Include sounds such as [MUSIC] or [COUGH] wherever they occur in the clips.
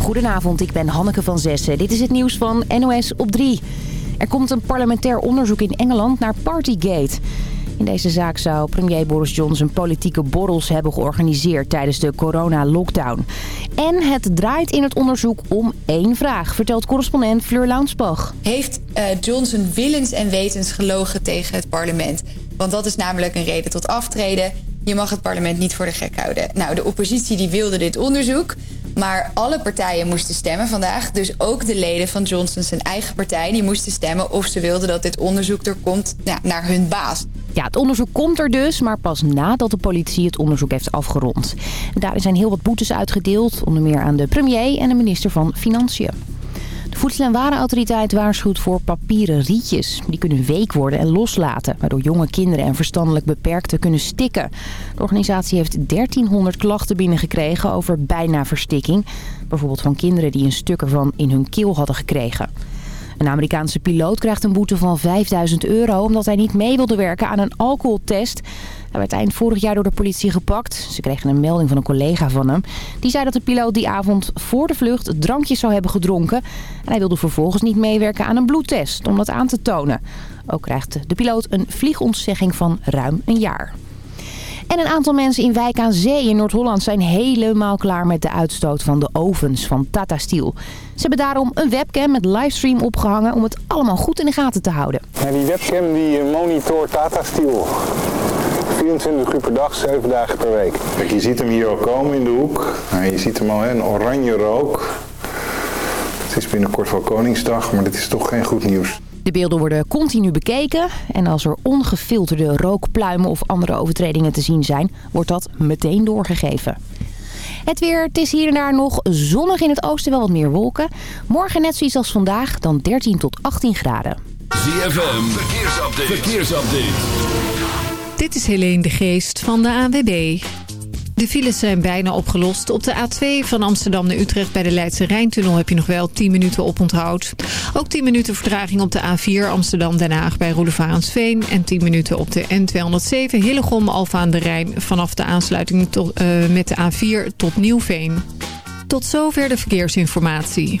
Goedenavond, ik ben Hanneke van Zessen. Dit is het nieuws van NOS op 3. Er komt een parlementair onderzoek in Engeland naar Partygate. In deze zaak zou premier Boris Johnson politieke borrels hebben georganiseerd tijdens de corona-lockdown. En het draait in het onderzoek om één vraag, vertelt correspondent Fleur Launsbach. Heeft uh, Johnson willens en wetens gelogen tegen het parlement? Want dat is namelijk een reden tot aftreden. Je mag het parlement niet voor de gek houden. Nou, de oppositie die wilde dit onderzoek. Maar alle partijen moesten stemmen vandaag. Dus ook de leden van Johnson zijn eigen partij... die moesten stemmen of ze wilden dat dit onderzoek er komt naar hun baas. Ja, het onderzoek komt er dus, maar pas nadat de politie het onderzoek heeft afgerond. En daarin zijn heel wat boetes uitgedeeld, onder meer aan de premier en de minister van Financiën. Voedsel- en Warenautoriteit waarschuwt voor papieren rietjes. Die kunnen week worden en loslaten, waardoor jonge kinderen en verstandelijk beperkten kunnen stikken. De organisatie heeft 1300 klachten binnengekregen over bijna verstikking. Bijvoorbeeld van kinderen die een stuk ervan in hun keel hadden gekregen. Een Amerikaanse piloot krijgt een boete van 5000 euro omdat hij niet mee wilde werken aan een alcoholtest. Hij werd eind vorig jaar door de politie gepakt. Ze kregen een melding van een collega van hem. Die zei dat de piloot die avond voor de vlucht drankjes zou hebben gedronken. En hij wilde vervolgens niet meewerken aan een bloedtest om dat aan te tonen. Ook krijgt de piloot een vliegontzegging van ruim een jaar. En een aantal mensen in Wijk aan Zee in Noord-Holland zijn helemaal klaar met de uitstoot van de ovens van Tata Steel. Ze hebben daarom een webcam met livestream opgehangen om het allemaal goed in de gaten te houden. Ja, die webcam die monitort Tata Steel. 24 uur per dag, 7 dagen per week. Kijk, je ziet hem hier al komen in de hoek. Nou, je ziet hem al, hè, een oranje rook. Het is binnenkort wel Koningsdag, maar dit is toch geen goed nieuws. De beelden worden continu bekeken en als er ongefilterde rookpluimen of andere overtredingen te zien zijn, wordt dat meteen doorgegeven. Het weer, het is hier en daar nog zonnig in het oosten, wel wat meer wolken. Morgen net zoiets als vandaag, dan 13 tot 18 graden. ZFM, verkeersupdate. verkeersupdate. Dit is Helene de Geest van de AWB. De files zijn bijna opgelost. Op de A2 van Amsterdam naar Utrecht bij de Leidse Rijntunnel heb je nog wel 10 minuten op onthoud. Ook 10 minuten vertraging op de A4 Amsterdam-Den Haag bij Roelevarensveen. En 10 minuten op de N207 Hillegom Alfa aan de Rijn vanaf de aansluiting tot, uh, met de A4 tot Nieuwveen. Tot zover de verkeersinformatie.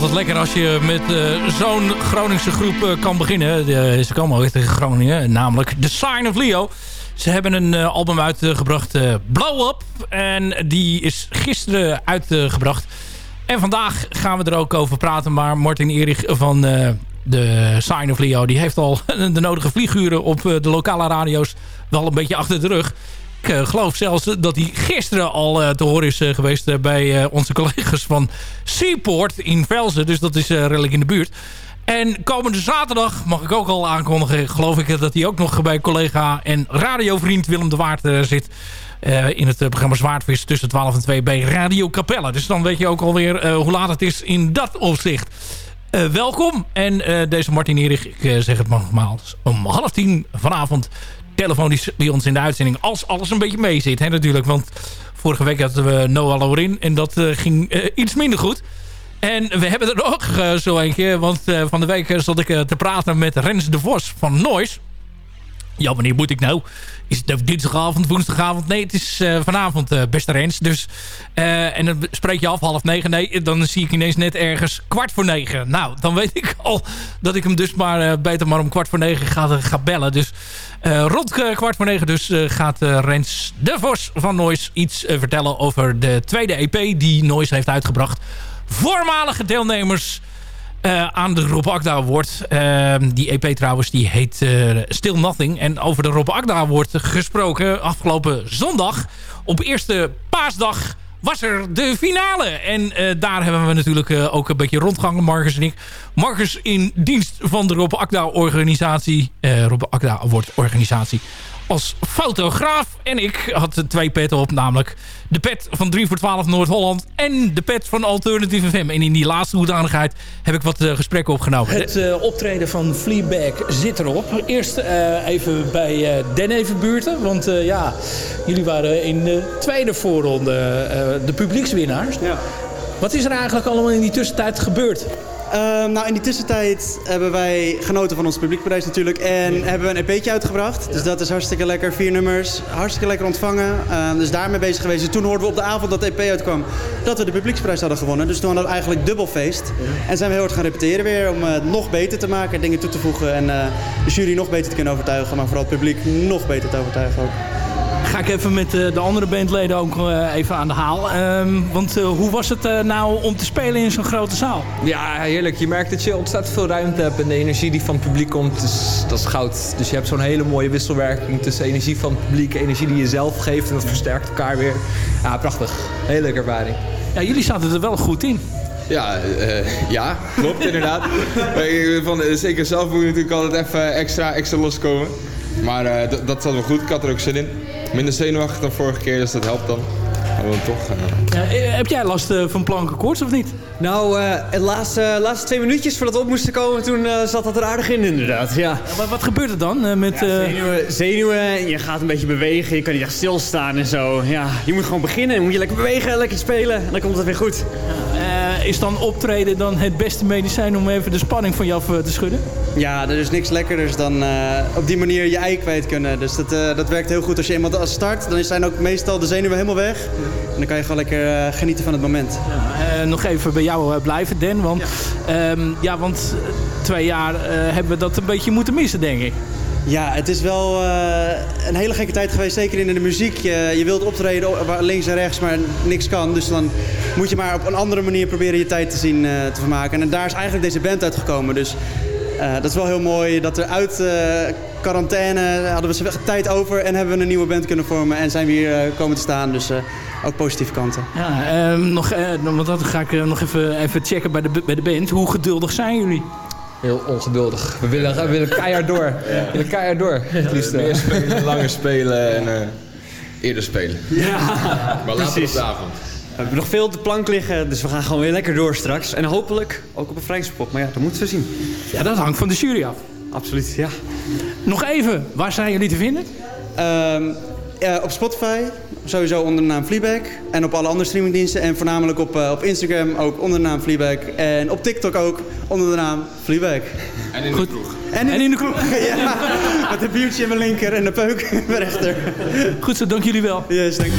Altijd lekker als je met zo'n Groningse groep kan beginnen. ze komen tegen Groningen, namelijk The Sign of Leo. Ze hebben een album uitgebracht, Blow Up. En die is gisteren uitgebracht. En vandaag gaan we er ook over praten. Maar Martin Erich van de Sign of Leo... die heeft al [LAUGHS] de nodige vlieguren op de lokale radio's wel een beetje achter de rug. Ik uh, geloof zelfs dat hij gisteren al uh, te horen is uh, geweest bij onze collega's van Seaport in Velzen. Dus dat is redelijk in de buurt. En komende zaterdag mag ik ook al aankondigen, geloof ik dat hij ook nog bij collega en radiovriend Willem de Waard zit. in het programma Zwaardvis tussen 12 en 2 bij Radio Capelle. Dus dan weet je ook alweer hoe laat het is in dat opzicht. welkom. En deze Martin Erich, ik zeg het nogmaals, om half tien vanavond telefonisch bij ons in de uitzending. Als alles een beetje mee zit, hè, natuurlijk. Want vorige week hadden we Noah Lorin en dat uh, ging uh, iets minder goed. En we hebben er ook uh, zo eentje. Want van de week zat ik te praten met Rens de Vos van Noise. Ja, wanneer moet ik nou? Is het dinsdagavond, woensdagavond? Nee, het is uh, vanavond, uh, beste Rens. Dus, uh, en dan spreek je af half negen. Nee, dan zie ik ineens net ergens kwart voor negen. Nou, dan weet ik al dat ik hem dus maar beter maar om kwart voor negen ga, ga bellen. Dus rond kwart voor negen dus gaat Rens de Vos van Noise iets vertellen over de tweede EP die Noise heeft uitgebracht. Voormalige deelnemers uh, aan de Rob Akda Award. Uh, die EP trouwens, die heet uh, Still Nothing. En over de Rob Akda Award gesproken afgelopen zondag. Op eerste paasdag was er de finale. En uh, daar hebben we natuurlijk ook een beetje rondgangen, Marcus en ik. Marcus in dienst van de Rob Akda organisatie. Rob Akda Award organisatie als fotograaf. En ik had twee petten op, namelijk de pet van 3 voor 12 Noord-Holland... en de pet van Alternative FM. En in die laatste hoedanigheid heb ik wat uh, gesprekken opgenomen. Het uh, optreden van Fleabag zit erop. Eerst uh, even bij uh, Den Evenbuurten. Want ja, jullie waren in de tweede voorronde de publiekswinnaars. Ja. Wat is er eigenlijk allemaal in die tussentijd gebeurd? Uh, nou, in die tussentijd hebben wij genoten van ons publiekprijs natuurlijk. En hebben we een EP'tje uitgebracht. Ja. Dus dat is hartstikke lekker. Vier nummers. Hartstikke lekker ontvangen. Uh, dus daarmee bezig geweest. En toen hoorden we op de avond dat de EP uitkwam dat we de publieksprijs hadden gewonnen. Dus toen hadden we eigenlijk dubbel feest. Ja. En zijn we heel hard gaan repeteren weer om het uh, nog beter te maken. Dingen toe te voegen. En uh, de jury nog beter te kunnen overtuigen. Maar vooral het publiek nog beter te overtuigen ook ga ik even met de andere bandleden ook even aan de haal. Um, want uh, hoe was het uh, nou om te spelen in zo'n grote zaal? Ja, heerlijk. Je merkt dat je ontzettend veel ruimte hebt en de energie die van het publiek komt, is, dat is goud. Dus je hebt zo'n hele mooie wisselwerking tussen energie van het publiek, energie die je zelf geeft en dat versterkt elkaar weer. Ja, prachtig. Hele leuke ervaring. Ja, jullie zaten er wel goed in. Ja, uh, ja, klopt inderdaad. [LAUGHS] Van, zeker zelf moet je natuurlijk altijd even extra, extra loskomen. Maar uh, dat zat wel goed, ik had er ook zin in minder zenuwachtig dan vorige keer, dus dat helpt dan. Maar dan toch. Uh... Ja, heb jij last uh, van plankenkoorts of niet? Nou, uh, de laatste, laatste twee minuutjes voordat we op moesten komen, toen zat dat er aardig in inderdaad. Ja. ja wat, wat, gebeurt er dan met... Ja, zenuwen, zenuwen, je gaat een beetje bewegen, je kan niet echt stilstaan en zo. Ja, je moet gewoon beginnen, moet je lekker bewegen, lekker spelen en dan komt het weer goed. Ja. Is dan optreden dan het beste medicijn om even de spanning van je af te schudden? Ja, er is niks lekkerders dan op die manier je ei kwijt kunnen. Dus dat, dat werkt heel goed als je eenmaal start. Dan zijn ook meestal de zenuwen helemaal weg. En dan kan je gewoon lekker genieten van het moment. Ja, nog even bij jou blijven, Den. Want, ja. Um, ja, want twee jaar hebben we dat een beetje moeten missen, denk ik. Ja, het is wel een hele gekke tijd geweest, zeker in de muziek. Je, wilt optreden links en rechts, maar niks kan. Dus dan moet je maar op een andere manier proberen je tijd te zien te vermaken. En daar is eigenlijk deze band uitgekomen. Dus uh, dat is wel heel mooi dat er uit quarantaine hadden we tijd over en hebben we een nieuwe band kunnen vormen en zijn we hier komen te staan. Dus ook positieve kanten. Ja, ehm, nog, want dat ga ik nog even, even checken bij de, bij de band. Hoe geduldig zijn jullie? Heel ongeduldig. We willen, we willen keihard door. We willen keihard door. Ja, meer spelen, langer spelen en eerder spelen. Ja, maar later op de avond. We hebben nog veel op de plank liggen, dus we gaan gewoon weer lekker door straks. En hopelijk ook op een vrijspot. Maar ja, dat moeten we zien. Ja, dat hangt van de jury af. Absoluut, ja. Nog even, waar zijn jullie te vinden? Um, ja, op Spotify, sowieso onder de naam Fleabag. En op alle andere streamingdiensten. En voornamelijk op, uh, op Instagram ook onder de naam Fleabag. En op TikTok ook onder de naam Fleabag. En in Goed. de kroeg. En in, en in de kroeg, [LAUGHS] ja. Met een biertje in mijn linker en een peuk in mijn rechter. Goed zo, dank jullie wel. Yes, dank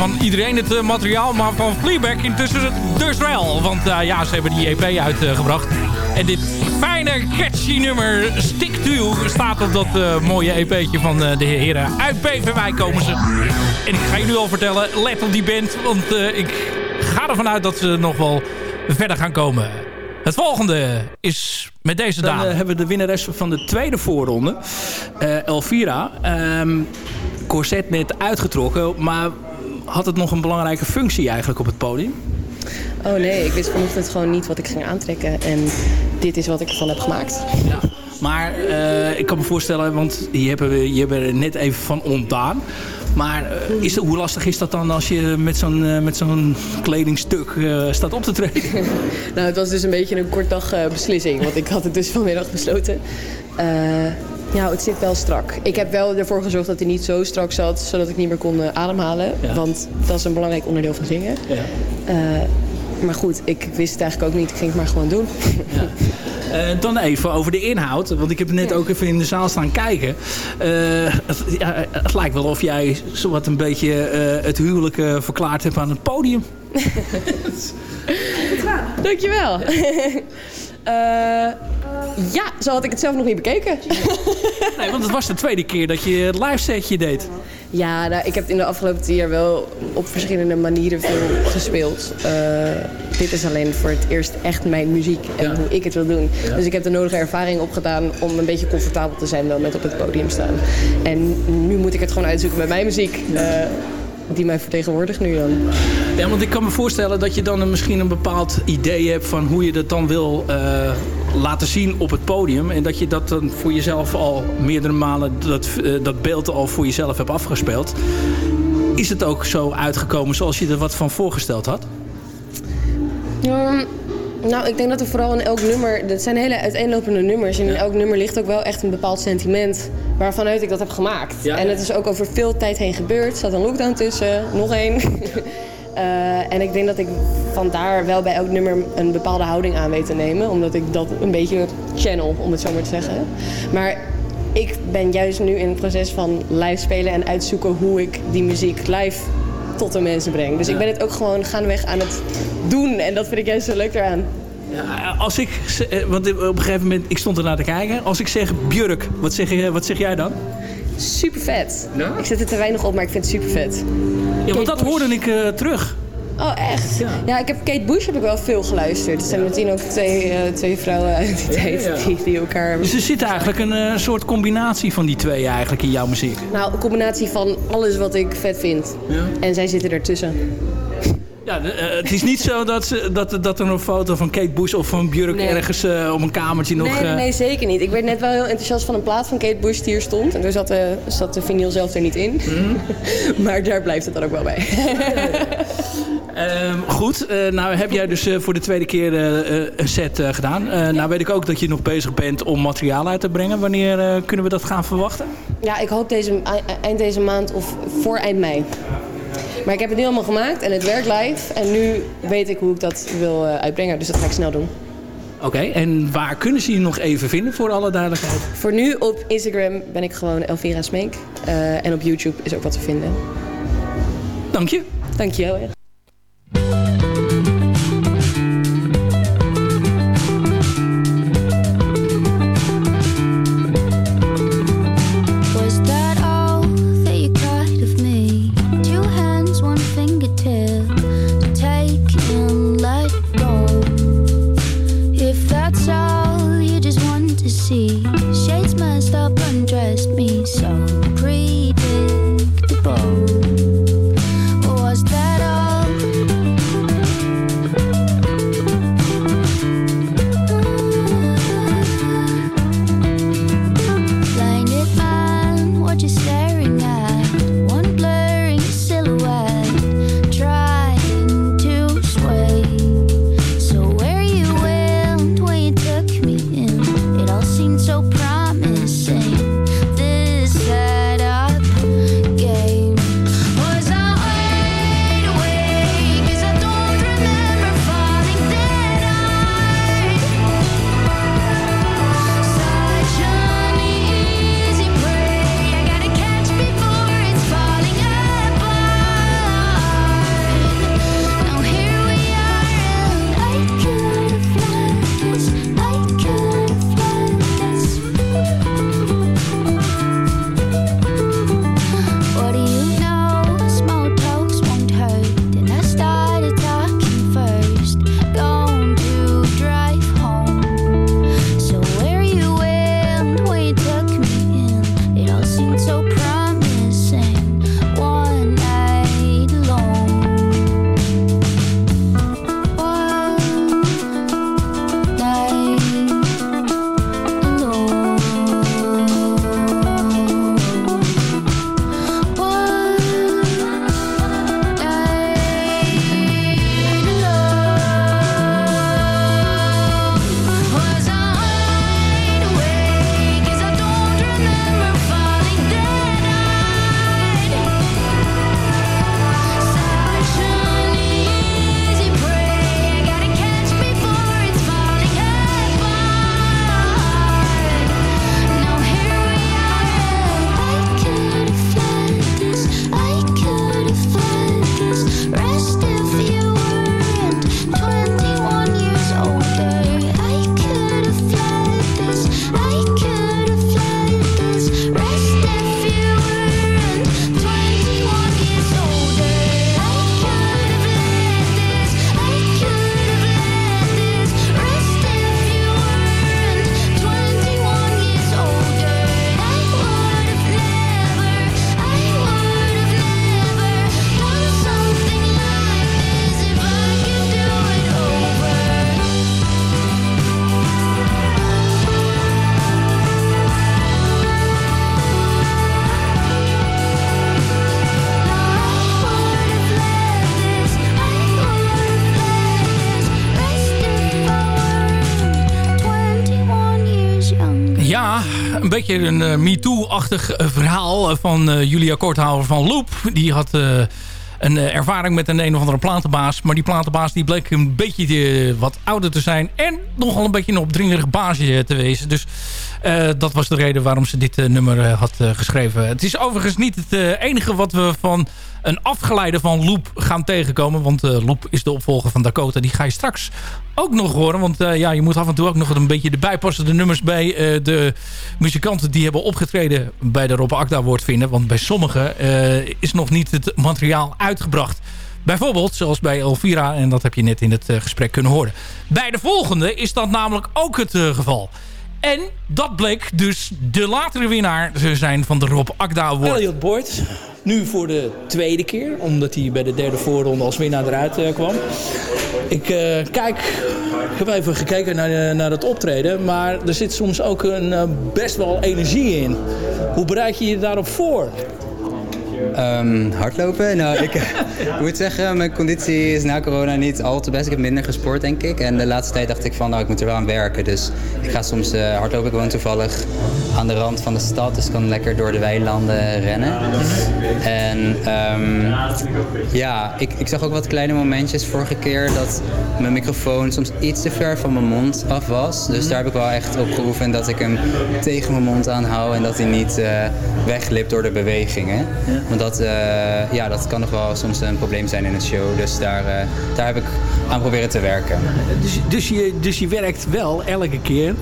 van iedereen het eh, materiaal, maar van Fleabag intussen dus wel. Want eh, ja, ze hebben die EP uitgebracht. en dit fijne, catchy nummer Stick to staat op dat eh, mooie EP'tje van de heren. Uit Beverwijk komen ze. En ik ga je nu al vertellen, let op die band. Want ik ga ervan uit dat ze nog wel verder gaan komen. Het volgende is met deze Dan dame. eh, hebben we de winnares van de tweede voorronde. Elvira. Ehm corset net uitgetrokken. Maar had het nog een belangrijke functie eigenlijk op het podium? Oh nee, ik wist vanochtend gewoon niet wat ik ging aantrekken. En dit is wat ik ervan heb gemaakt. Maar eh, ik kan me voorstellen, want je hebt, er- je hebt er net even van ontdaan. Maar eh, is, hoe lastig is dat dan als je met zo'n eh, met zo'n kledingstuk staat op te treden? [LAUGHS] Nou, het was dus een beetje een kort dag eh, beslissing. Want ik had het dus vanmiddag besloten. Ja, het zit wel strak. Ik heb wel ervoor gezorgd dat hij niet zo strak zat, zodat ik niet meer kon eh, ademhalen. Ja. Want dat is een belangrijk onderdeel van zingen. Ja. Eh, maar goed, ik wist het eigenlijk ook niet. Ik ging het maar gewoon doen. [LAUGHS] Eh, dan even over de inhoud. Want ik heb net ook even in de zaal staan kijken. Het, ja, het lijkt wel of jij zowat een beetje het huwelijk verklaard hebt aan het podium. [LAUGHS] [LAUGHS] Dankjewel. Ja, zo had ik het zelf nog niet bekeken. Nee, want het was de tweede keer dat je het live setje deed. Ja, nou, ik heb in de afgelopen tien jaar wel op verschillende manieren veel gespeeld. Eh, dit is alleen voor het eerst echt mijn muziek en hoe ik het wil doen. Ja. Dus ik heb de nodige ervaring opgedaan om een beetje comfortabel te zijn wel met op het podium staan. En nu moet ik het gewoon uitzoeken met mijn muziek. eh, die mij vertegenwoordigt nu dan. Ja, want ik kan me voorstellen dat je dan misschien een bepaald idee hebt van hoe je dat dan wil eh, laten zien op het podium. En dat je dat dan voor jezelf al meerdere malen, dat, eh, dat beeld al voor jezelf hebt afgespeeld. Is het ook zo uitgekomen zoals je er wat van voorgesteld had? Ehm, nou, ik denk dat er vooral in elk nummer... Dat zijn hele uiteenlopende nummers. En in elk nummer ligt ook wel echt een bepaald sentiment... waarvanuit ik dat heb gemaakt. Ja, en het is ook over veel tijd heen gebeurd. Er zat een lockdown tussen, nog één. [LAUGHS] Eh, en ik denk dat ik vandaar wel bij elk nummer een bepaalde houding aan weet te nemen. Omdat ik dat een beetje channel, om het zo maar te zeggen. Maar ik ben juist nu in het proces van live spelen en uitzoeken hoe ik die muziek live tot de mensen breng. Dus ik ben het ook gewoon gaandeweg aan het doen. En dat vind ik juist zo leuk eraan. Ja, als ik, eh, want op een gegeven moment, ik stond er naar te kijken. Als ik zeg Björk, wat zeg, je, wat zeg jij dan? Super vet. Ik zet er te weinig op, maar ik vind het super vet. Ja, want dat hoorde ik eh, terug. Oh, echt? Ja. ik heb Kate Bush heb ik wel veel geluisterd. Er zijn meteen ook twee, eh, twee vrouwen uit die tijd die elkaar... Dus er zit eigenlijk een eh, soort combinatie van die twee eigenlijk in jouw muziek. Nou, een combinatie van alles wat ik vet vind. En zij zitten ertussen. Ja, eh, het is niet zo dat, ze, dat, dat er een foto van Kate Bush of van Björk Nee. ergens eh, op een kamertje nog... Nee, nee, nee, zeker niet. Ik werd net wel heel enthousiast van een plaat van Kate Bush die hier stond. En toen zat de, zat de vinyl zelf er niet in. [LAUGHS] maar daar blijft het dan ook wel bij. [LAUGHS] Ehm, goed, nou heb jij dus voor de tweede keer een set gedaan. Nou weet ik ook dat je nog bezig bent om materiaal uit te brengen. Wanneer kunnen we dat gaan verwachten? ja, ik hoop deze, eind deze maand of voor eind mei. Maar ik heb het nu allemaal gemaakt en het werkt live. En nu weet ik hoe ik dat wil eh, uitbrengen. Dus dat ga ik snel doen. Oké, en waar kunnen ze je nog even vinden voor alle duidelijkheid? Voor nu op Instagram ben ik gewoon Elvira Smeek. Eh, en op YouTube is ook wat te vinden. Dank je. Dank je wel. Een beetje een eh, MeToo-achtig eh, verhaal eh, van Julia Korthouwer van Loop. Die had een ervaring met een een of andere platenbaas. Maar die platenbaas die bleek een beetje wat ouder te zijn. En nogal een beetje een opdringerig baasje te wezen. Dus dat was de reden waarom ze dit eh, nummer eh, had eh, geschreven. Het is overigens niet het eh, enige wat we van een afgeleide van Loop gaan tegenkomen. Want eh, Loop is de opvolger van Dakota. Die ga je straks ook nog horen. Want eh, ja, je moet af en toe ook nog een beetje de bijpassende nummers bij eh, de muzikanten die hebben opgetreden bij de Rob Akda woord vinden. Want bij sommigen eh, is nog niet het materiaal uitgebracht. Bijvoorbeeld, zoals bij Elvira, en dat heb je net in het eh, gesprek kunnen horen. Bij de volgende is dat namelijk ook het eh, geval. En dat bleek dus de latere winnaar te zijn van de Rob Akda Award. Elliot Boyd. Nu voor de tweede keer. Omdat hij bij de derde voorronde als winnaar eruit eh, kwam. Ik eh, kijk... Ik heb even gekeken naar, eh, naar het optreden. Maar er zit soms ook een, best wel energie in. Hoe bereid je je daarop voor? Ehm, hardlopen? Nou, [LAUGHS] ik moet zeggen, mijn conditie is na corona niet al te best. Ik heb minder gesport, denk ik. En de laatste tijd dacht ik van, nou, ik moet er wel aan werken. Dus ik ga soms eh, hardlopen. Ik woon toevallig aan de rand van de stad, dus ik kan lekker door de weilanden rennen. En ehm, ja, ik, ik zag ook wat kleine momentjes vorige keer dat mijn microfoon soms iets te ver van mijn mond af was. Dus daar heb ik wel echt op geoefend dat ik hem tegen mijn mond aanhoud en dat hij niet eh weglipt door de bewegingen. Want dat, eh, ja, dat kan nog wel soms een probleem zijn in een show. Dus daar, eh, daar heb ik aan proberen te werken. Dus, dus, je, dus je werkt wel elke keer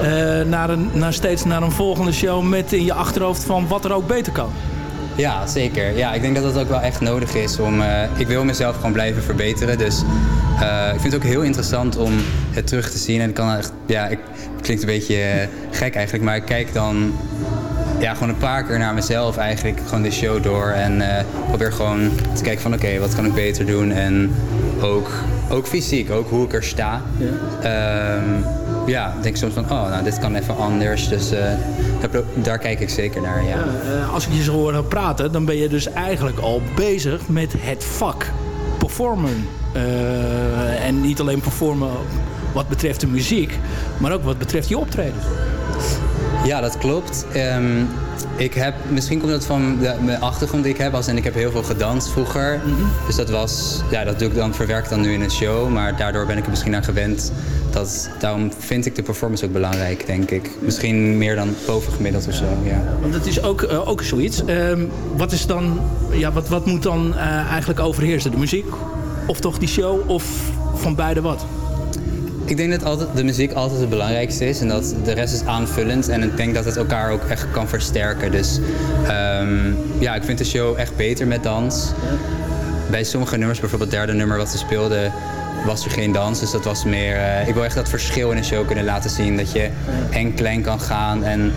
eh, naar een, naar steeds naar een volgende show met in je achterhoofd van wat er ook beter kan. Ja, zeker. Ja, ik denk dat dat ook wel echt nodig is om. ik wil mezelf gewoon blijven verbeteren. Dus ik vind het ook heel interessant om het terug te zien. En ik kan echt. Ja, ik, het klinkt een beetje gek eigenlijk, maar ik kijk dan. Ja, gewoon een paar keer naar mezelf eigenlijk. Gewoon de show door. En eh, probeer gewoon te kijken van oké, wat kan ik beter doen? En ook, ook fysiek, ook hoe ik er sta. Ja, ja denk soms van, oh, nou, dit kan even anders. Dus eh, daar, daar kijk ik zeker naar, ja. Eh, als ik je zo hoor praten, dan ben je dus eigenlijk al bezig met het vak performen. En niet alleen performen wat betreft de muziek, maar ook wat betreft je optreden. Ja, dat klopt. Ehm, ik heb, misschien komt dat van de, mijn achtergrond die ik heb. Als, en ik heb heel veel gedanst vroeger. Dus dat was, ja, dat doe ik dan, verwerk ik dan nu in een show. Maar daardoor ben ik er misschien aan gewend. Dat, daarom vind ik de performance ook belangrijk, denk ik. Misschien meer dan bovengemiddeld of zo, ja. Want dat is ook, eh, ook zoiets. Ehm, wat, is dan, ja, wat, wat moet dan eh, eigenlijk overheersen? De muziek? Of toch die show? Of van beide wat? Ik denk dat altijd, de muziek altijd het belangrijkste is en dat de rest is aanvullend. En ik denk dat het elkaar ook echt kan versterken. Dus ehm, ja, ik vind de show echt beter met dans. Bij sommige nummers, bijvoorbeeld het derde nummer wat we speelden, was er geen dans. Dus dat was meer. eh, ik wil echt dat verschil in een show kunnen laten zien. Dat je en klein kan gaan en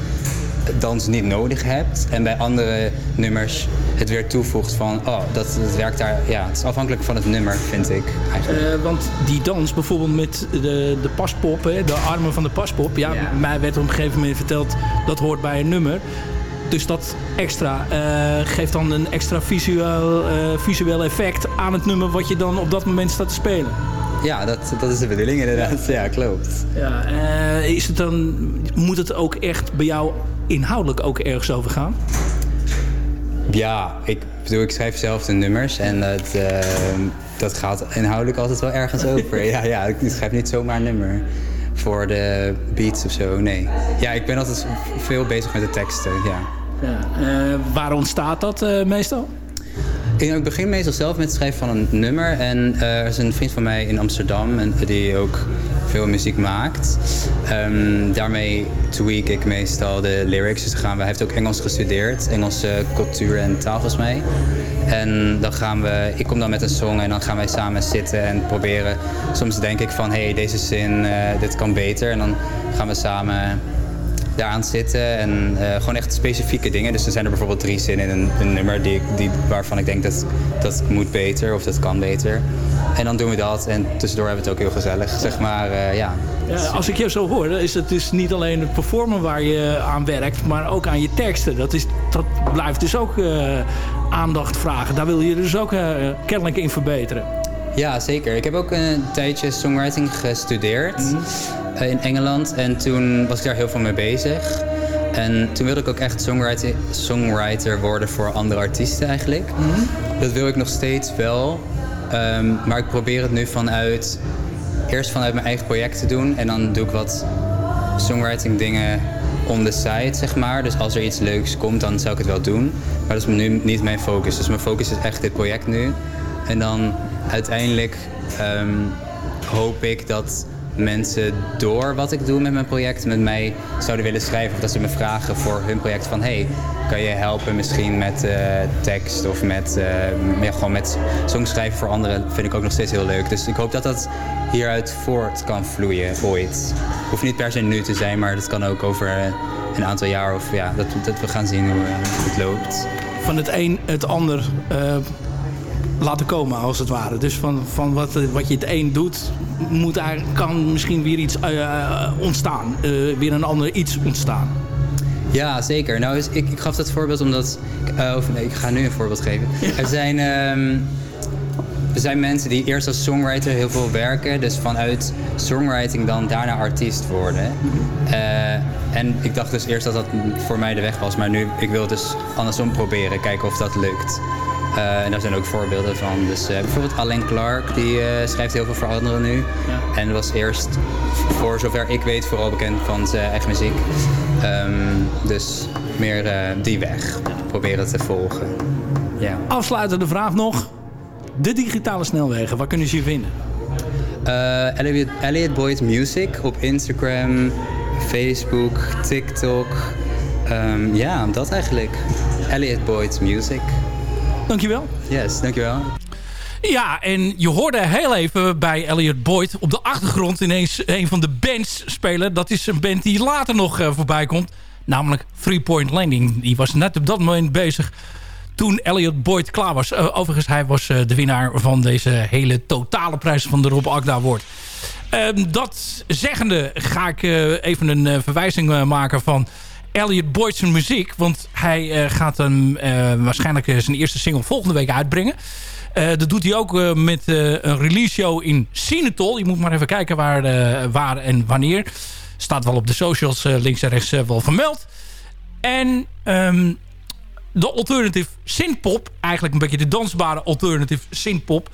dans niet nodig hebt. En bij andere nummers het weer toevoegt van, oh, dat, dat werkt daar. Ja, het is afhankelijk van het nummer, vind ik eigenlijk. Eh, want die dans bijvoorbeeld met de, de paspop, hè, de armen van de paspop. Ja, mij werd op een gegeven moment verteld dat hoort bij een nummer. Dus dat extra eh, geeft dan een extra visueel, eh, visueel effect aan het nummer wat je dan op dat moment staat te spelen. Ja, dat, dat is de bedoeling inderdaad. Ja, klopt. Ja, is het dan, moet het ook echt bij jou inhoudelijk ook ergens over gaan? Ja, ik bedoel, ik schrijf zelf de nummers en dat, eh, dat gaat inhoudelijk altijd wel ergens over. [LAUGHS] ja, ja, ik schrijf niet zomaar een nummer voor de beats of zo, nee. Ja, ik ben altijd veel bezig met de teksten, ja. Ja. Eh, waar ontstaat dat eh, meestal? Ik, begin meestal zelf met het schrijven van een nummer. En eh, er is een vriend van mij in Amsterdam en, die ook veel muziek maakt. Ehm, daarmee tweak ik meestal de lyrics. Dus gaan hij heeft ook Engels gestudeerd. Engelse cultuur en taal volgens mij. En dan gaan we, ik kom dan met een song en dan gaan wij samen zitten en proberen. Soms denk ik van, hé, hey, deze zin, eh, dit kan beter. En dan gaan we samen daaraan zitten en eh, gewoon echt specifieke dingen. Dus er zijn er bijvoorbeeld drie zinnen in een, een nummer die, die, waarvan ik denk dat dat moet beter of dat kan beter. En dan doen we dat en tussendoor hebben we het ook heel gezellig, zeg maar, eh, ja. Ja, als ik je zo hoor, dan is het dus niet alleen het performen waar je aan werkt, maar ook aan je teksten. Dat, is, dat blijft dus ook eh, aandacht vragen. Daar wil je dus ook kennelijk in verbeteren. Ja, zeker. Ik heb ook een tijdje songwriting gestudeerd eh, in Engeland. En toen was ik daar heel veel mee bezig. En toen wilde ik ook echt songwriter, songwriter worden voor andere artiesten eigenlijk. Dat wil ik nog steeds wel. Ehm, maar ik probeer het nu vanuit... Eerst vanuit mijn eigen project te doen. En dan doe ik wat songwriting dingen on the side, zeg maar. Dus als er iets leuks komt, dan zou ik het wel doen. Maar dat is nu niet mijn focus. Dus mijn focus is echt dit project nu. En dan uiteindelijk ehm, hoop ik dat mensen door wat ik doe met mijn project met mij zouden willen schrijven. Of dat ze me vragen voor hun project van hey, kan je helpen misschien met eh, tekst of met, eh, ja, gewoon met songschrijven voor anderen. Vind ik ook nog steeds heel leuk. Dus ik hoop dat dat hieruit voort kan vloeien ooit. Hoeft niet per se nu te zijn, maar dat kan ook over een aantal jaar of ja, dat, dat we gaan zien hoe eh, het loopt. Van het een het ander laten komen, als het ware. Dus van, van wat, eh, wat je het een doet, moet daar, kan misschien weer iets eh, ontstaan. Eh, weer een ander iets ontstaan. Ja, zeker. Nou, dus ik, ik gaf dat voorbeeld omdat... of nee, ik ga nu een voorbeeld geven. Er zijn, ehm, er zijn mensen die eerst als songwriter heel veel werken. Dus vanuit songwriting dan daarna artiest worden. En ik dacht dus eerst dat dat voor mij de weg was. Maar nu, ik wil het dus andersom proberen. Kijken of dat lukt. Eh, en daar zijn ook voorbeelden van. Dus eh, bijvoorbeeld Alain Clark, die eh, schrijft heel veel voor anderen nu. En was eerst, voor zover ik weet, vooral bekend van zijn eigen muziek. Ehm, dus meer eh, die weg. Proberen te volgen. Ja. Afsluitende vraag nog. De digitale snelwegen, waar kunnen ze je vinden? Elliot, Elliot Boyd Music op Instagram, Facebook, TikTok. Ehm, ja, dat eigenlijk. Elliot Boyd Music. Dankjewel. Yes, dankjewel. Ja, en je hoorde heel even bij Elliot Boyd op de achtergrond ineens een van de bands spelen. Dat is een band die later nog eh, voorbij komt. Namelijk Three Point Landing. Die was net op dat moment bezig toen Elliot Boyd klaar was. Eh, overigens, hij was eh, de winnaar van deze hele totale prijs van de Rob Agda Award. Ehm, dat zeggende ga ik even een verwijzing maken van Elliot Boyd's muziek. Want hij eh, gaat hem eh, waarschijnlijk eh, zijn eerste single volgende week uitbrengen. Dat doet hij ook met een release show in Sinatol. Je moet maar even kijken waar, waar en wanneer. Staat wel op de socials links en rechts wel vermeld. En ehm, de alternative synthpop, eigenlijk een beetje de dansbare alternative synthpop...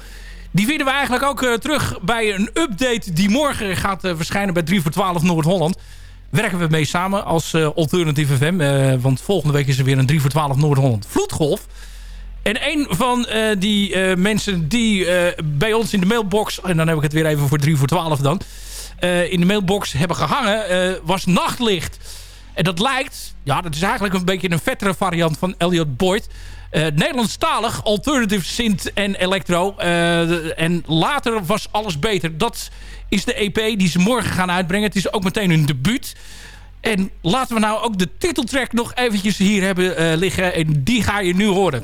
die vinden we eigenlijk ook terug bij een update die morgen gaat verschijnen bij 3 voor 12 Noord-Holland. Werken we mee samen als eh, Alternative FM. eh, want volgende week is er weer een 3 voor 12 Noord-Holland vloedgolf. En een van eh, die mensen die bij ons in de mailbox... en dan heb ik het weer even voor 3 voor 12 dan... in de mailbox hebben gehangen, eh, was Nachtlicht. En dat lijkt, ja, dat is eigenlijk een beetje een vettere variant van Elliot Boyd. Eh Nederlandstalig, alternative synth en electro. Eh, en later was alles beter. Dat is de EP die ze morgen gaan uitbrengen. Het is ook meteen hun debuut. En laten we nou ook de titeltrack nog eventjes hier hebben eh, liggen. En die ga je nu horen.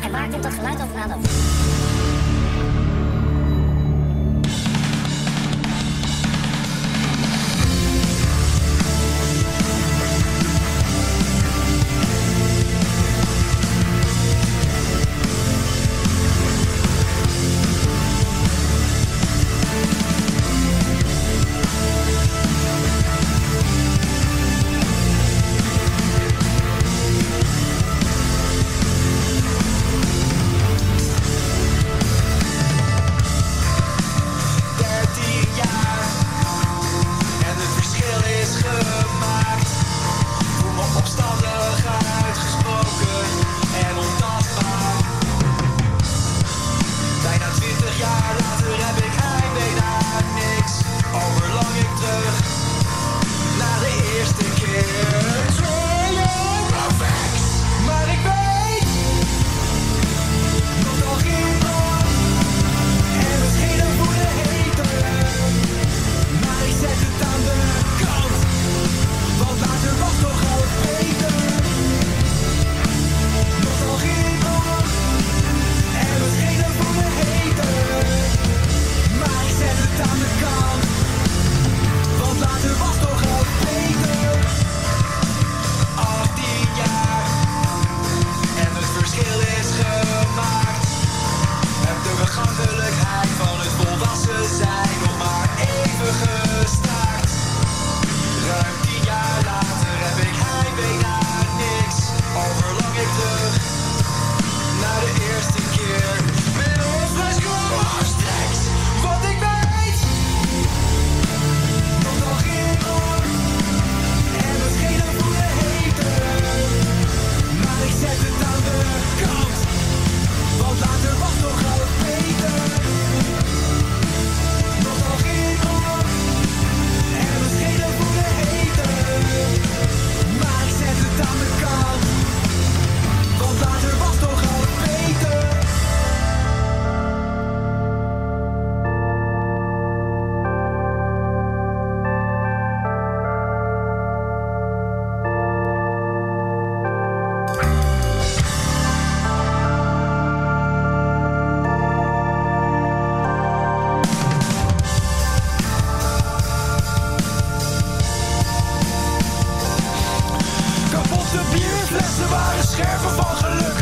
Hij maakt hem tot geluid scherven van geluk.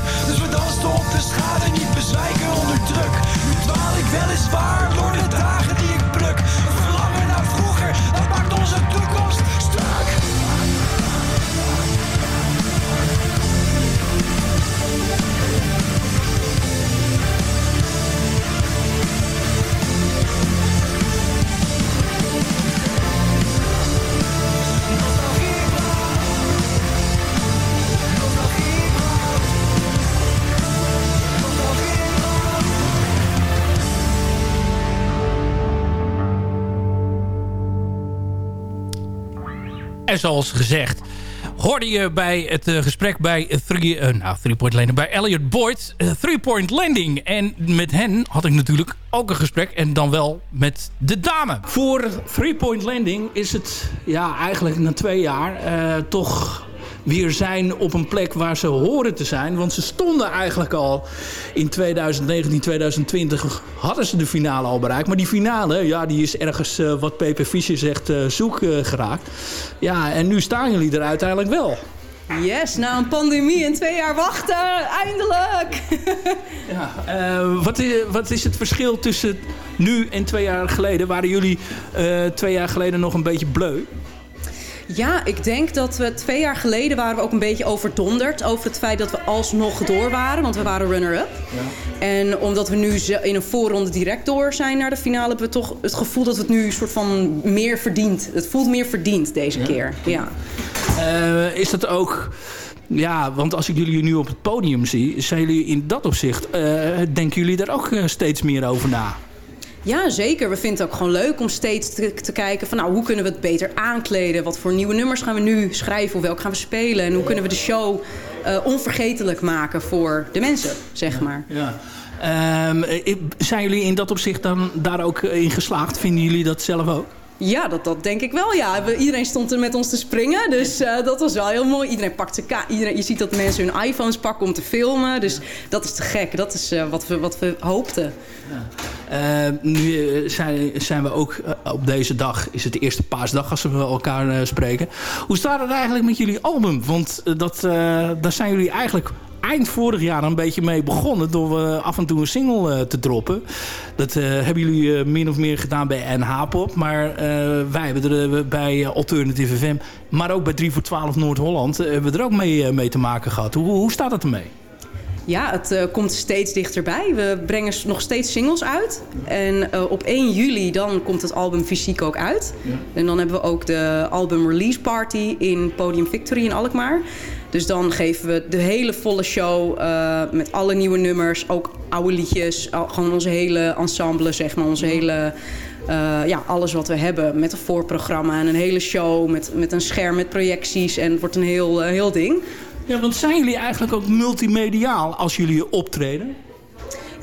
En zoals gezegd hoorde je bij het eh, gesprek bij Three, eh, nou, Three Point Landing, bij Elliot Boyd, eh, Three Point Landing. En met hen had ik natuurlijk ook een gesprek en dan wel met de dame. Voor Three Point Landing is het ja, eigenlijk na twee jaar toch weer zijn op een plek waar ze horen te zijn. Want ze stonden eigenlijk al in 2019, 2020 hadden ze de finale al bereikt. Maar die finale, ja, die is ergens, eh, wat Pepe Fischer zegt, eh, zoek eh, geraakt. Ja, en nu staan jullie er uiteindelijk wel. Yes, na een pandemie en twee jaar wachten, eindelijk! [LAUGHS] Eh, wat, is, wat is het verschil tussen nu en twee jaar geleden? Waren jullie twee jaar geleden nog een beetje bleu? Ja, ik denk dat we twee jaar geleden waren we ook een beetje overdonderd over het feit dat we alsnog door waren, want we waren runner-up. En omdat we nu in een voorronde direct door zijn naar de finale, hebben we toch het gevoel dat we het nu een soort van meer verdient. Het voelt meer verdiend deze keer. Ja. Eh, is dat ook... Ja, want als ik jullie nu op het podium zie, zijn jullie in dat opzicht... eh, denken jullie daar ook eh, steeds meer over na? Ja, zeker. We vinden het ook gewoon leuk om steeds te, te kijken van nou, hoe kunnen we het beter aankleden? Wat voor nieuwe nummers gaan we nu schrijven? Of welke gaan we spelen? En hoe kunnen we de show eh, onvergetelijk maken voor de mensen, zeg maar. Ja. Ehm, eh, zijn jullie in dat opzicht dan daar ook in geslaagd? Vinden jullie dat zelf ook? Ja, dat, dat denk ik wel. Ja. We- Iedereen stond er met ons te springen. Dus eh, dat was wel heel mooi. Iedereen pakt zijn iedereen, Je ziet dat mensen hun iPhones pakken om te filmen. Dus dat is te gek. Dat is eh, wat, we, wat we hoopten. Eh, nu eh, zijn, zijn we ook eh, op deze dag, is het de eerste paasdag als we elkaar eh, spreken. Hoe staat het eigenlijk met jullie album? Want dat, daar zijn jullie eigenlijk eind vorig jaar een beetje mee begonnen... door af en toe een single te droppen. Dat hebben jullie min of meer gedaan bij NH Pop. Maar wij hebben er bij Alternative FM... maar ook bij 3 voor 12 Noord-Holland... hebben we er ook mee, mee te maken gehad. Hoe, hoe staat het ermee? Ja, het eh, komt steeds dichterbij. We brengen nog steeds singles uit. En eh, op 1 juli dan komt het album fysiek ook uit. En dan hebben we ook de album release party in Podium Victory in Alkmaar. Dus dan geven we de hele volle show eh, met alle nieuwe nummers. Ook oude liedjes. gewoon onze hele ensemble, zeg maar. Onze hele... ja, alles wat we hebben met een voorprogramma en een hele show met, met een scherm met projecties. En het wordt een heel, heel ding. Ja, want zijn jullie eigenlijk ook multimediaal als jullie optreden?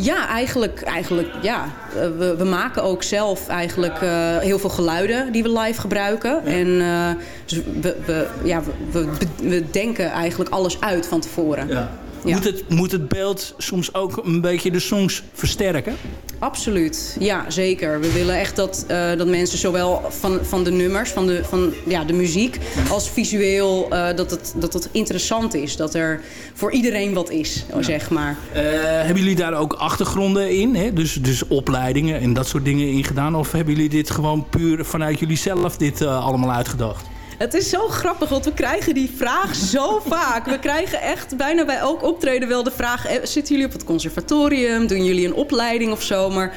Ja, eigenlijk, eigenlijk ja. Eh, We, we maken ook zelf eigenlijk eh, heel veel geluiden die we live gebruiken. En eh, dus we, we, ja, we, we, we denken eigenlijk alles uit van tevoren. Ja. Ja. Moet, het, moet het beeld soms ook een beetje de songs versterken? Absoluut, ja zeker. We willen echt dat, eh, dat mensen zowel van, van de nummers, van de, van, ja, de muziek, als visueel eh, dat, het, dat het interessant is. Dat er voor iedereen wat is, zeg maar. Eh, hebben jullie daar ook achtergronden in? Hè? Dus, dus opleidingen en dat soort dingen in gedaan? Of hebben jullie dit gewoon puur vanuit jullie zelf dit allemaal uitgedacht? Het is zo grappig, want we krijgen die vraag zo vaak. We krijgen echt bijna bij elk optreden wel de vraag... eh, zitten jullie op het conservatorium? Doen jullie een opleiding of zo? Maar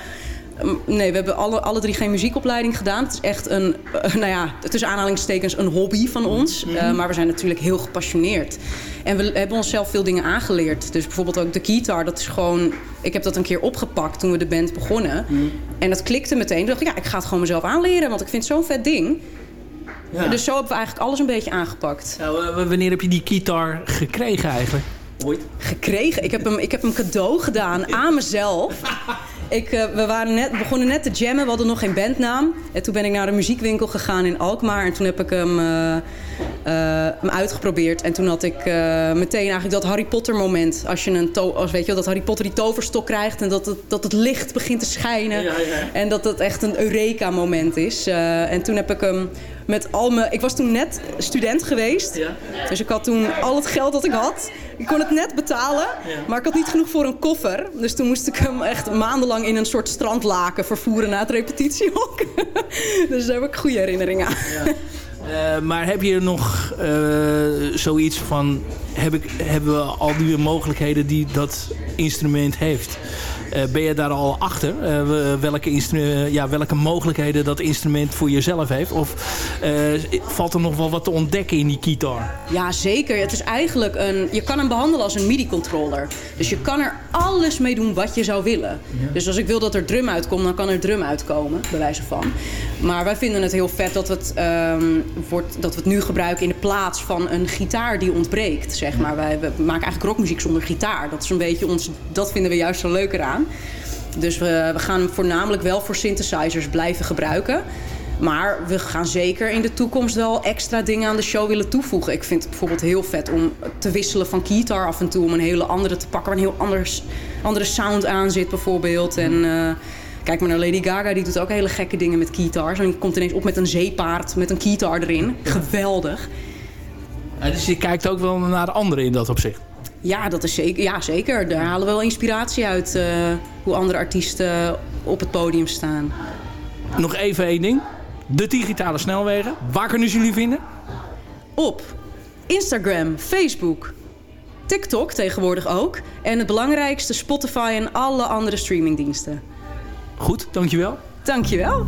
mm, nee, we hebben alle, alle drie geen muziekopleiding gedaan. Het is echt een, eh, [LAUGHS] nou ja, tussen aanhalingstekens een hobby van ons. Eh, maar we zijn natuurlijk heel gepassioneerd. En we hebben onszelf veel dingen aangeleerd. Dus bijvoorbeeld ook de guitar, dat is gewoon... Ik heb dat een keer opgepakt toen we de band begonnen. En dat klikte meteen. Toen dacht ik, ja, ik ga het gewoon mezelf aanleren, want ik vind het zo'n vet ding. Ja. Dus zo hebben we eigenlijk alles een beetje aangepakt. Nou, wanneer heb je die gitaar gekregen eigenlijk? Ooit? Gekregen? Ik heb hem, ik heb hem cadeau gedaan aan mezelf. [LAUGHS] Ik, eh, we waren net, begonnen net te jammen, we hadden nog geen bandnaam. En toen ben ik naar de muziekwinkel gegaan in Alkmaar. En toen heb ik hem eh, eh, hem uitgeprobeerd. En toen had ik eh, meteen eigenlijk dat Harry Potter moment. Als je een to als, weet je wel, dat Harry Potter die toverstok krijgt en dat het, dat het licht begint te schijnen. En dat het echt een Eureka moment is. Eh, en toen heb ik hem met al mijn... Ik was toen net student geweest. Dus ik had toen al het geld dat ik had. Ik kon het net betalen. Maar ik had niet genoeg voor een koffer. Dus toen moest ik hem echt maandenlang in een soort strandlaken vervoeren naar het repetitiehok. [LAUGHS] dus daar heb ik goede herinneringen aan. Eh, maar heb je nog eh, zoiets van... Heb ik, hebben we al die mogelijkheden die dat instrument heeft? Eh, ben je daar al achter? eh, we- welke, instru- ja, welke mogelijkheden dat instrument voor jezelf heeft? Of eh, valt er nog wel wat te ontdekken in die gitaar? Ja, zeker. Het is eigenlijk een... Je kan hem behandelen als een MIDI-controller. Dus je kan er alles mee doen wat je zou willen. Dus als ik wil dat er drum uitkomt, dan kan er drum uitkomen, bij wijze van. Maar wij vinden het heel vet dat we het, ehm, wordt, dat we het nu gebruiken in de plaats van een gitaar die ontbreekt, zeg maar. Wij we maken eigenlijk rockmuziek zonder gitaar. Dat is een beetje ons... Dat vinden we juist zo leuk eraan. Dus we, we gaan hem voornamelijk wel voor synthesizers blijven gebruiken. Maar we gaan zeker in de toekomst wel extra dingen aan de show willen toevoegen. Ik vind het bijvoorbeeld heel vet om te wisselen van guitar af en toe. Om een hele andere te pakken waar een heel anders, andere sound aan zit bijvoorbeeld. En eh, kijk maar naar Lady Gaga, die doet ook hele gekke dingen met guitars. En die komt ineens op met een zeepaard met een guitar erin. Geweldig. Dus je kijkt ook wel naar de anderen in dat opzicht. Ja, dat is zeker, ja, zeker. Daar halen we wel inspiratie uit eh, hoe andere artiesten op het podium staan. Nog even één ding. De digitale snelwegen. Waar kunnen ze jullie vinden? Op Instagram, Facebook, TikTok tegenwoordig ook. En het belangrijkste Spotify en alle andere streamingdiensten. Goed, dankjewel. Dankjewel.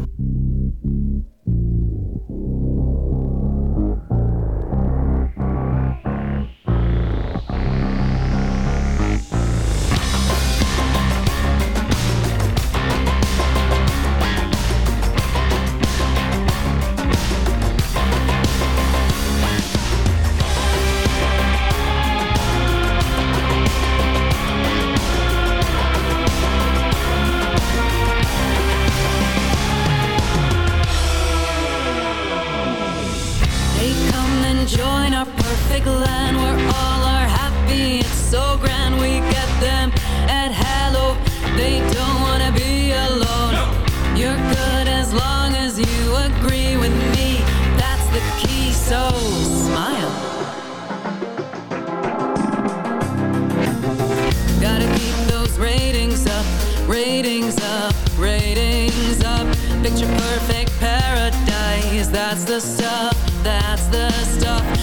Ratings up. Picture perfect paradise. That's the stuff, that's the stuff.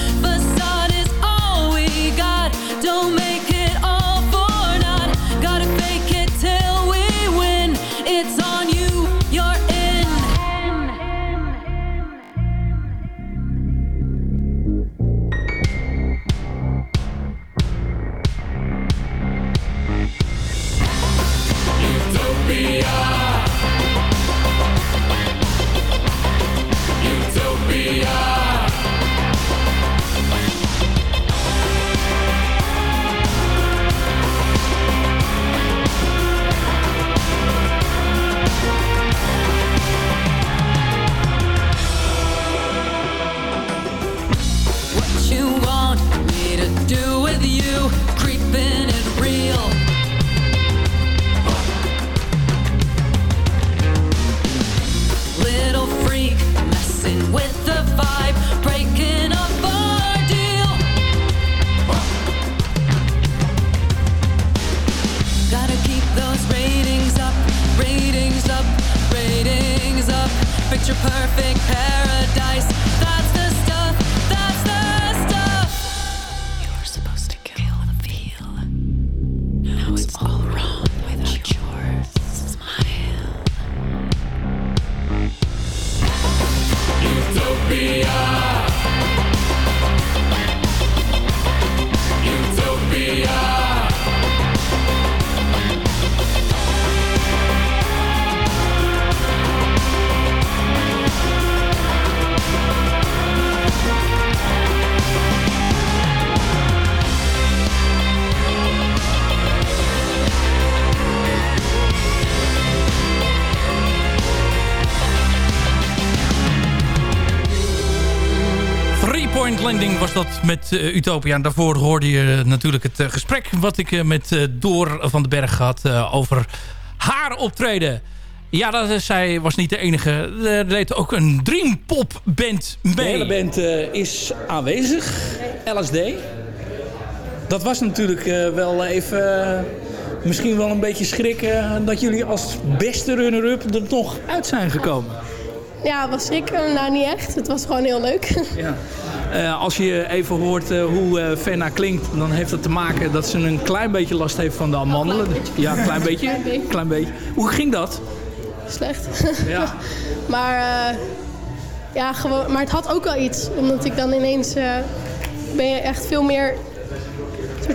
Blending was dat met eh, Utopia. En daarvoor hoorde je eh, natuurlijk het eh, gesprek... wat ik met Door van den Berg had over haar optreden. Ja, dat, zij was niet de enige. Er deed ook een Dreampop band mee. De hele band is aanwezig. LSD. Dat was natuurlijk wel even... misschien wel een beetje schrikken... dat jullie als beste runner-up er nog uit zijn gekomen. Ja, was schrikken. Nou, niet echt. Het was gewoon heel leuk. [LAUGHS] Ja. Eh, als je even hoort eh, hoe eh Fenna klinkt, dan heeft dat te maken dat ze een klein beetje last heeft van de amandelen. Ja, een klein beetje. Klein beetje. Klein beetje. Hoe ging dat? Slecht. Ja. [LAUGHS] maar, ja, gewoon, maar het had ook wel iets. Omdat ik dan ineens... ben je echt veel meer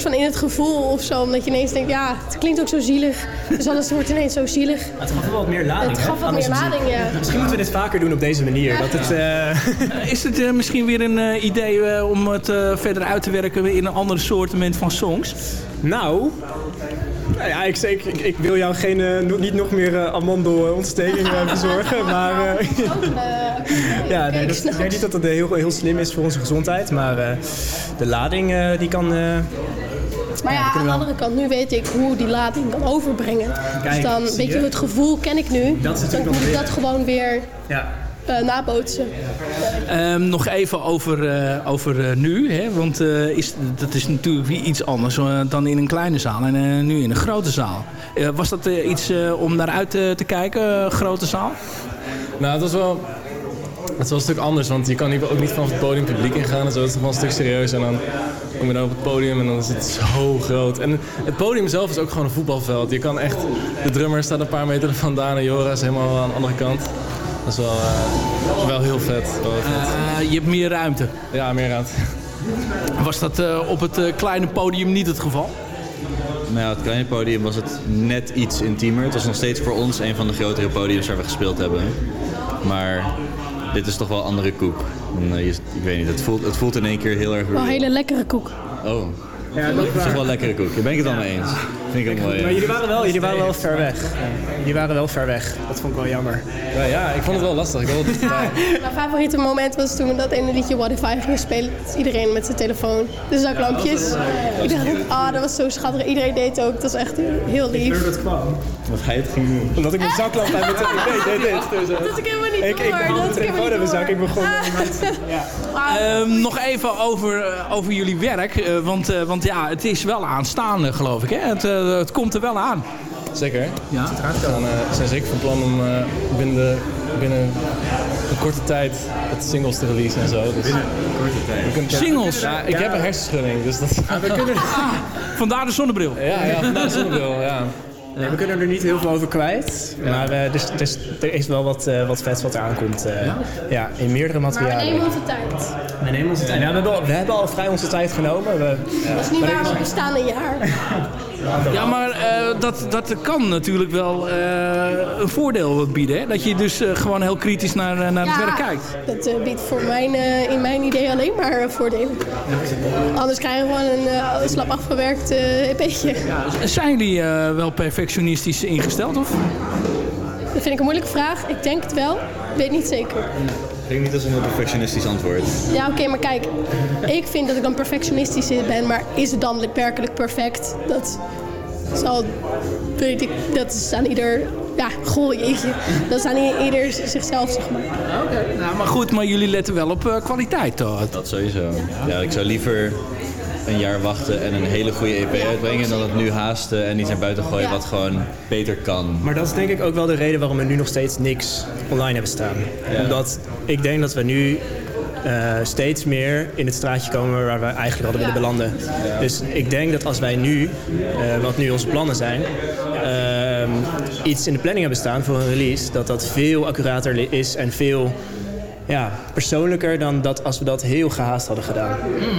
soort van in het gevoel of zo. Omdat je ineens denkt, ja, het klinkt ook zo zielig. Dus alles wordt ineens zo zielig. Het gaf wel wat meer lading. Het gaf wat meer lading, ja. Misschien moeten we dit vaker doen op deze manier. Dat het, eh, [LAUGHS] Is het eh, misschien weer een eh, idee om het eh, verder uit te werken in een andere soortement van songs? Nou, nou ja, ik, ik, ik, ik wil jou geen, eh, niet nog meer uh, amandelontsteking eh, bezorgen. [LAUGHS] Maar eh, [LAUGHS] ja, nee, dat, ik denk niet dat dat eh, heel, heel slim is voor onze gezondheid. Maar eh, de lading die die kan... eh, Maar ja, aan de andere kant, nu weet ik hoe die lading kan overbrengen. Kijk, dus dan, weet je, het gevoel ken ik nu. Dat is dan moet ik dat gewoon weer ja. Eh, nabootsen. Ehm, nog even over, eh, over eh, nu. Hè? Want eh, is, dat is natuurlijk iets anders dan in een kleine zaal. En nu in een grote zaal. Eh, was dat iets eh, om naar uit te, te kijken, grote zaal? Nou, het was wel... Het was een stuk anders, want je kan hier ook niet vanaf het podium publiek ingaan en zo. Het is wel een stuk serieus. En dan kom je dan op het podium en dan is het [LAUGHS] zo groot. En het podium zelf is ook gewoon een voetbalveld. Je kan echt... De drummer staat een paar meter [LAUGHS] vandaan en Jora is helemaal aan de andere kant. Dat is wel, eh, wel heel vet. Wel heel vet. Eh, je hebt meer ruimte. Ja, meer ruimte. Was dat eh, op het eh, kleine podium niet het geval? Nou ja, het kleine podium was het net iets intiemer. Het was nog steeds voor ons een van de grotere podiums waar we gespeeld hebben. Maar dit is toch wel een andere koek. En, je- ik weet niet, het voelt, het voelt in één keer heel erg... Wel een hele lekkere koek. Oh, Ja, dat is toch wel een lekkere koek. Daar ben ik het al mee eens. Vind ik ook mooi. Maar jullie waren wel, jullie waren wel ver weg. Jullie waren wel ver weg. Dat vond ik wel jammer. Ja, ja ik vond het wel lastig. Ik wilde het [LAUGHS] Mijn favoriete moment was toen we dat ene liedje What If I gingen spelen. Dus iedereen met zijn telefoon, de zaklampjes. Ik dacht, ah, dat was zo schattig. Iedereen deed het ook. Dat was echt heel lief. dat kwam. Wat hij het ging doen. Omdat ik mijn zaklamp uit mijn telefoon... Nee, nee, dit. Dus, eh, Dat had ik helemaal niet ik, ik door. begon Dat mijn had ik helemaal telefoon uit mijn zak. Ik begon... [LAUGHS] Ehm, nog even over, eh, over jullie werk. eh, want, eh, want ja, het is wel aanstaande, geloof ik. Hè? Het, eh, het komt er wel aan. Zeker. Ja. Gaan, eh, zijn zeker van plan om eh, binnen, de, binnen een korte tijd wat singles te releasen en zo. Dus binnen een korte tijd? Singles? Ja, ik heb een hersenschudding, dus dat... we kunnen... [LAUGHS] vandaar de zonnebril. Ja, ja vandaar de zonnebril, ja. Nee, we kunnen er niet heel veel over kwijt. Maar eh, dus, dus, er is wel wat, eh, wat vets wat er aankomt. eh, ja? in meerdere Maar we materialen. nemen onze tijd. We nemen onze tijd. Ja, we, hebben al, we hebben al vrij onze tijd genomen. We, Dat is niet waar, we bestaan een jaar. [LAUGHS] Ja, maar eh, dat, dat kan natuurlijk wel eh, een voordeel bieden. Hè? Dat je dus eh, gewoon heel kritisch naar, naar het werk kijkt. Dat biedt voor mijn, in mijn idee alleen maar voordelen. Anders krijgen we gewoon een slap afgewerkt EP'tje. Zijn jullie wel perfectionistisch ingesteld? Of? Dat vind ik een moeilijke vraag. Ik denk het wel. Weet niet zeker. Ik denk niet dat is een heel perfectionistisch antwoord. Ja, oké, maar kijk. Ik vind dat ik dan perfectionistisch ben, maar is het dan werkelijk perfect? Dat zal, weet ik, dat is aan ieder, ja, goh, jeetje. Dat is aan ieder zichzelf, zeg maar. Oké. Nou, maar goed, maar jullie letten wel op eh, kwaliteit. Toch? Dat sowieso. Ja, ik zou liever een jaar wachten en een hele goede EP uitbrengen dan het nu haasten en iets naar buiten gooien wat gewoon beter kan. Maar dat is denk ik ook wel de reden waarom we nu nog steeds niks online hebben staan. Ja. Omdat ik denk dat we nu eh, steeds meer in het straatje komen waar we eigenlijk hadden willen belanden. Dus ik denk dat als wij nu, eh, wat nu onze plannen zijn, ehm, iets in de planning hebben staan voor een release, dat dat veel accurater is en veel ja, persoonlijker dan dat als we dat heel gehaast hadden gedaan.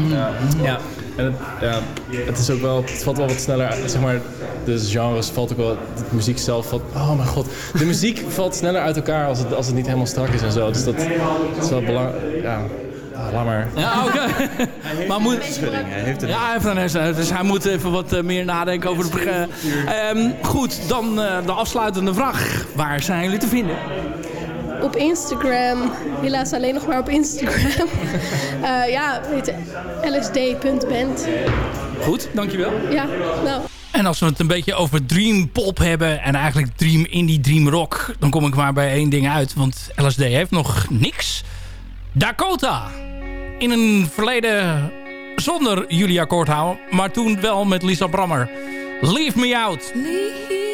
Ja. Ja. En het, ja, het is ook wel, het valt wel wat sneller, uit, zeg maar, de genres valt ook wel, de muziek zelf valt, oh mijn god, de muziek [LAUGHS] valt sneller uit elkaar als het, als het niet helemaal strak is en zo. Dus dat, dat is wel belangrijk, ja, ah, laat maar. Ja, oké. [LAUGHS] maar moet... Schudding, hij heeft een... Ja, hij heeft een hersen, dus hij moet even wat eh, meer nadenken over het programma. Ehm, goed, dan eh, de afsluitende vraag. Waar zijn jullie te vinden? Op Instagram. Helaas alleen nog maar op Instagram. [LAUGHS] Eh, ja, weet je, lsd.band. Goed, dankjewel. Ja, nou... En als we het een beetje over dream pop hebben... en eigenlijk dream indie, dream rock... dan kom ik maar bij één ding uit. Want LSD heeft nog niks. Dakota. In een verleden zonder Julia Korthouwer... maar toen wel met Lisa Brammer. Leave me out. You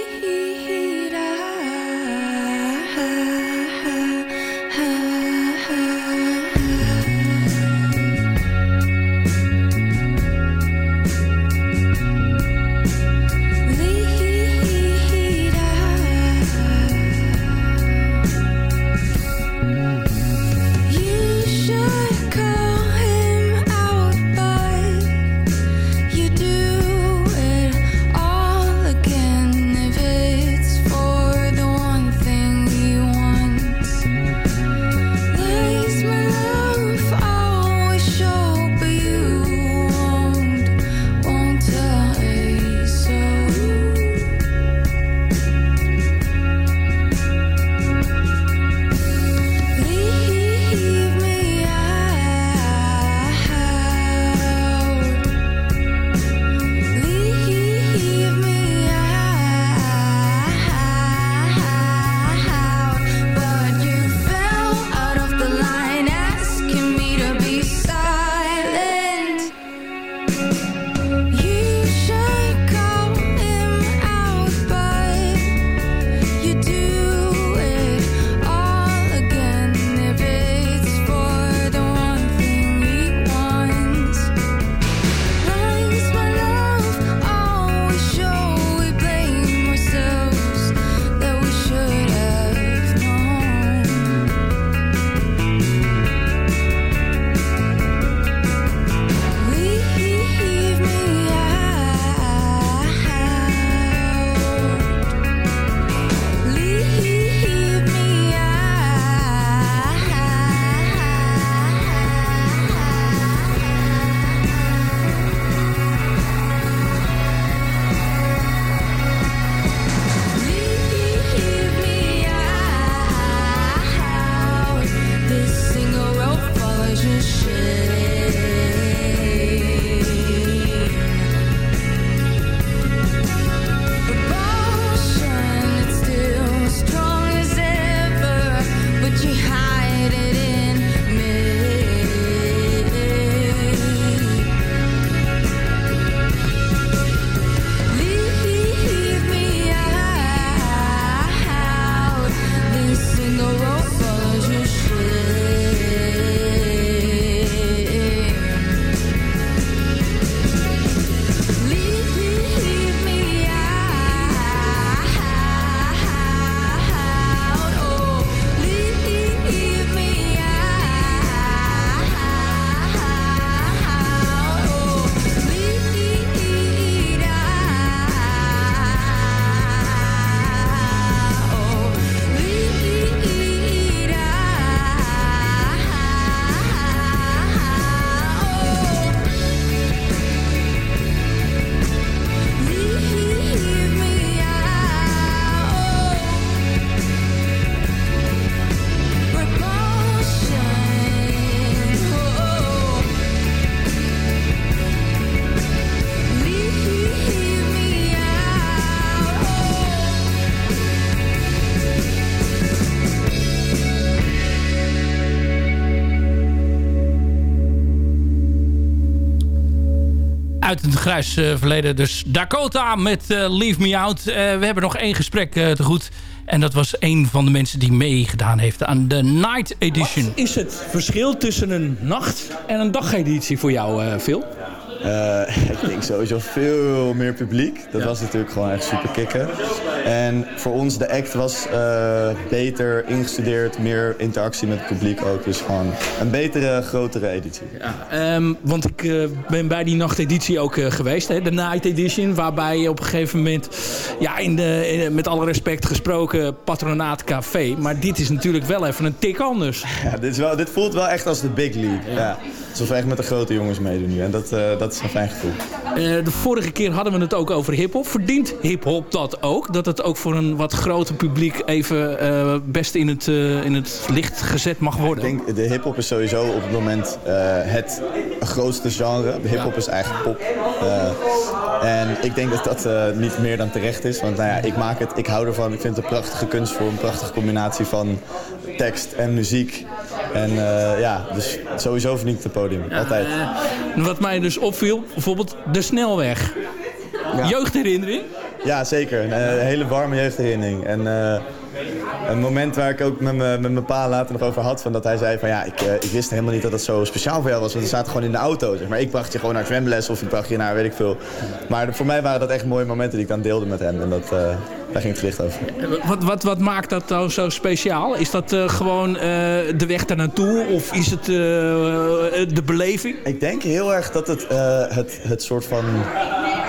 grijs eh, verleden dus Dakota met eh, Leave Me Out. Eh, we hebben nog één gesprek te goed. En dat was een van de mensen die meegedaan heeft aan de Night Edition. Is het verschil tussen een nacht- en een dageditie voor jou, Phil? Eh, [LAUGHS] ik denk sowieso veel meer publiek. Dat was natuurlijk gewoon echt super kicken. En voor ons, de act was eh, beter ingestudeerd, meer interactie met het publiek ook. Dus gewoon een betere, grotere editie. Ehm, want ik eh, ben bij die nachteditie ook geweest, hè, de Night Edition. Waarbij je op een gegeven moment, ja, in de, in- met alle respect gesproken, patronaat café. Maar dit is natuurlijk wel even een tik anders. [LAUGHS] Ja, dit, is wel, dit voelt wel echt als de big league. Ja. Alsof we echt met de grote jongens meedoen nu. En dat, eh, dat is een fijn gevoel. Eh, de vorige keer hadden we het ook over hip-hop. Verdient hip-hop dat ook? Dat het ook voor een wat groter publiek even eh, best in het, in het licht gezet mag worden? Ik denk, de hip-hop is sowieso op het moment het grootste genre. De hip-hop is eigenlijk pop. En ik denk dat dat niet meer dan terecht is. Want nou ja, ik maak het, ik hou ervan. Ik vind het een prachtige kunstvorm, een prachtige combinatie van tekst en muziek. En eh, ja, dus sowieso verdient het het podium. Altijd. Eh, wat mij dus opviel, bijvoorbeeld de snelweg. Jeugdherinnering? Ja, zeker. Een eh, hele warme jeugdherinnering. En een moment waar ik ook met mijn pa later nog over had. Van dat hij zei van ja, ik, eh, ik wist helemaal niet dat het zo speciaal voor jou was. Want we zaten gewoon in de auto. Zeg maar ik bracht je gewoon naar zwemles of ik bracht je naar weet ik veel. Maar voor mij waren dat echt mooie momenten die ik dan deelde met hem. En dat, eh, daar ging het licht over. Wat, wat, wat maakt dat nou zo speciaal? Is dat eh, gewoon eh, de weg daar naartoe of is het eh, de beleving? Ik denk heel erg dat het, eh, het, het soort van...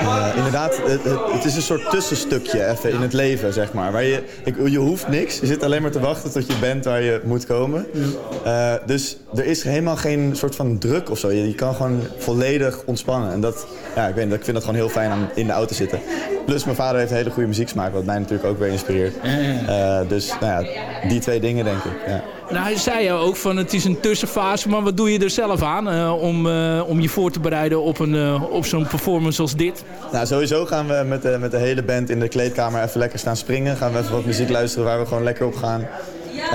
eh, inderdaad, het, het, is een soort tussenstukje even in het leven, zeg maar. Waar je, ik, je hoeft niks. Je zit alleen maar te wachten tot je bent waar je moet komen. Eh, dus er is helemaal geen soort van druk of zo. Je, je kan gewoon volledig ontspannen. En dat, ja, ik, weet, ik vind dat gewoon heel fijn aan in de auto zitten. Plus mijn vader heeft een hele goede muzieksmaak, wat mij natuurlijk ook weer inspireert. Eh, dus nou ja, die twee dingen denk ik. Ja. Nou, hij zei ook van het is een tussenfase, maar wat doe je er zelf aan eh, om, eh, om je voor te bereiden op, een, eh, op zo'n performance als dit? Nou, sowieso gaan we met de, met de hele band in de kleedkamer even lekker staan springen. Gaan we even wat muziek luisteren waar we gewoon lekker op gaan.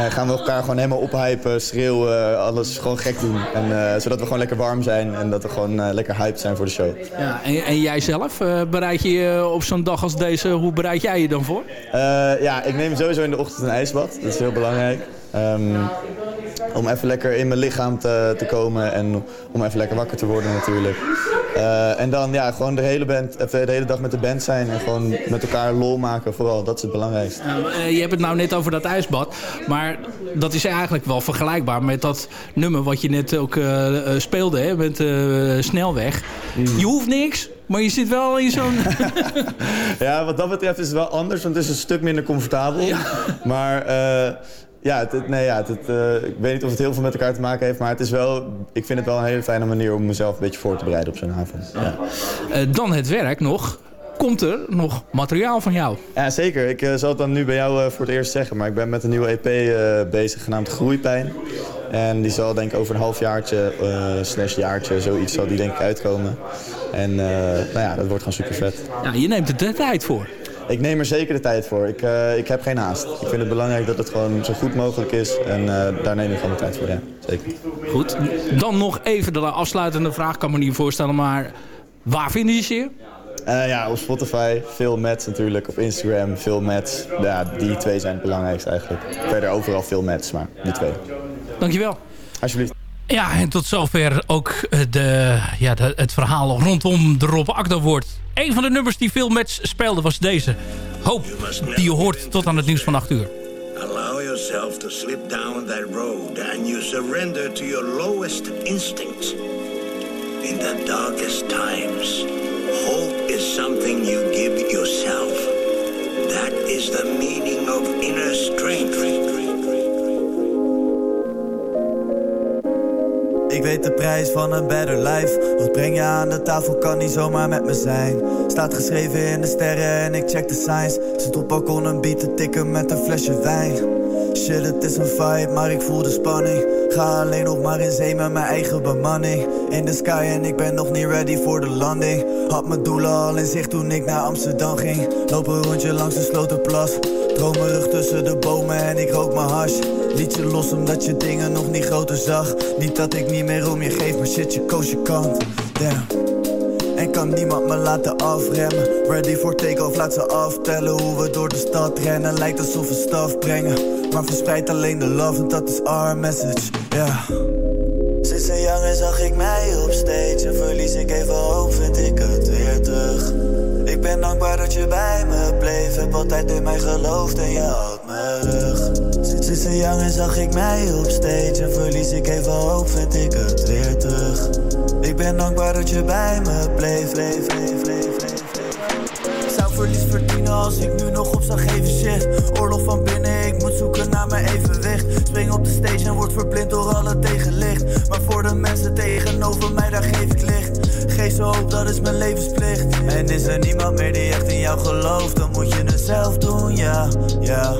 Gaan we elkaar gewoon helemaal ophypen, schreeuwen, alles gewoon gek doen. En, zodat we gewoon lekker warm zijn en dat we gewoon lekker hyped zijn voor de show. Ja, en, en jij zelf, bereid je je op zo'n dag als deze, hoe bereid jij je dan voor? Ja, ik neem sowieso in de ochtend een ijsbad. Dat is heel belangrijk. Ehm, om even lekker in mijn lichaam te, te komen en om even lekker wakker te worden natuurlijk. Eh, en dan ja, gewoon de hele, band, even de hele dag met de band zijn en gewoon met elkaar lol maken vooral. Dat is het belangrijkste. Eh, je hebt het nou net over dat ijsbad, maar dat is eigenlijk wel vergelijkbaar met dat nummer wat je net ook eh, eh, speelde, hè, met eh, Snelweg. Je hoeft niks, maar je zit wel in zo'n... [LAUGHS] Ja, wat dat betreft is het wel anders, want het is een stuk minder comfortabel. Maar eh, ja, het, nee, ja het, eh, ik weet niet of het heel veel met elkaar te maken heeft, maar het is wel, ik vind het wel een hele fijne manier om mezelf een beetje voor te bereiden op zo'n avond. Ja. Eh, dan het werk nog. Komt er nog materiaal van jou? Ja, zeker. Ik eh, zal het dan nu bij jou voor het eerst zeggen, maar ik ben met een nieuwe EP bezig genaamd Groeipijn. En die zal denk ik over een halfjaartje, eh slash jaartje, zoiets zal die denk ik uitkomen. En nou ja, dat wordt gewoon super vet. Ja, je neemt er de tijd voor. Ik neem er zeker de tijd voor. Ik, eh, ik heb geen haast. Ik vind het belangrijk dat het gewoon zo goed mogelijk is. En eh, daar neem ik gewoon de tijd voor, ja. Zeker. Goed. Dan nog even de afsluitende vraag. Kan me niet voorstellen, maar waar vinden je je? Eh, ja, op Spotify, veel mats natuurlijk. Op Instagram, veel mats. Ja, die twee zijn het belangrijkste eigenlijk. Verder overal veel mats, maar die twee. Dankjewel. Alsjeblieft. Ja, en tot zover ook eh, de, ja, het verhaal rondom de Rob Akda woord. Een van de nummers die veel match speelde was deze. Hoop, die je hoort tot aan het nieuws van 8 uur. Allow yourself to slip down that road and you surrender to your lowest instincts. In the darkest times, hope is something you give yourself. That is the meaning of inner strength. Ik weet de prijs van een better life. Wat breng je aan de tafel kan niet zomaar met me zijn. Staat geschreven in de sterren en ik check de signs. Zit op balkon een beat te tikken met een flesje wijn. Shit, het is een fight, maar ik voel de spanning. Ga alleen nog maar in zee met mijn eigen bemanning. In the sky en ik ben nog niet ready voor de landing. Had mijn doelen al in zicht toen ik naar Amsterdam ging. Loop een rondje langs de slotenplas. Dromerig tussen de bomen en ik rook mijn hash. Liet je los omdat je dingen nog niet groter zag. Niet dat ik niet meer om je geef, maar shit, je koos je kant. Damn. En kan niemand me laten afremmen. Ready for take-off, laat ze aftellen hoe we door de stad rennen. Lijkt alsof we staf brengen. Maar verspreid alleen de love, en dat is our message. Ja. Sinds een jongen zag ik mij op stage. En verlies ik even hoop, vind ik het weer terug. Ik ben dankbaar dat je bij me bleef. Heb altijd in mij geloofd en je had me rug. Sinds, sinds een jongen zag ik mij op stage. En verlies ik even hoop, vind ik het weer terug. Ik ben dankbaar dat je bij me bleef, bleef, bleef, bleef, bleef. Zou verlies verdienen als ik nu nog op zou geven shit Oorlog van binnen, ik moet zoeken naar mijn evenwicht Spring op de stage en word verblind door alle tegenlicht Maar voor de mensen tegenover over mij, daar geef ik licht. Geef ze hoop, dat is mijn levensplicht. En is er niemand meer die echt in jou gelooft, dan moet je het zelf doen, ja, ja.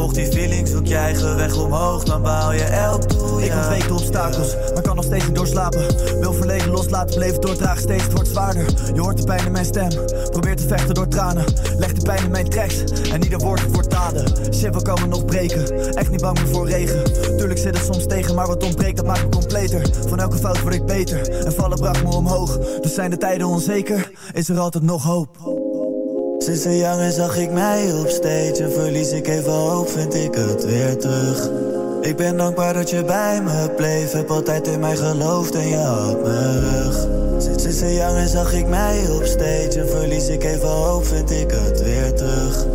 Volg die feeling, zoek je eigen weg omhoog, dan behaal je elk doel. Ik ontweek obstakels, maar kan nog steeds niet doorslapen. Wil verleden loslaten, beleven doordragen, steeds het wordt zwaarder. Je hoort de pijn in mijn stem, probeer te vechten door tranen. Leg de pijn in mijn tracks, en ieder woord wordt daden. Shit, we komen nog breken, echt niet bang meer voor regen. Tuurlijk zit het soms tegen, maar wat ontbreekt, dat maakt me completer. Van elke fout word ik beter, en vallen bracht me omhoog. Dus zijn de tijden onzeker, is er altijd nog hoop. Sinds een jongen zag ik mij op stage en verlies ik even hoop, vind ik het weer terug. Ik ben dankbaar dat je bij me bleef, heb altijd in mij geloofd en je had me rug. Sinds, een jongen zag ik mij op stage en verlies ik even hoop, vind ik het weer terug.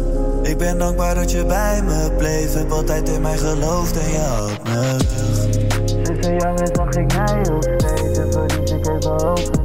Ik ben dankbaar dat je bij me bleef, heb altijd in mij geloofd en je had me rug. Sinds een jongen zag ik mij op stage en verlies ik even hoop,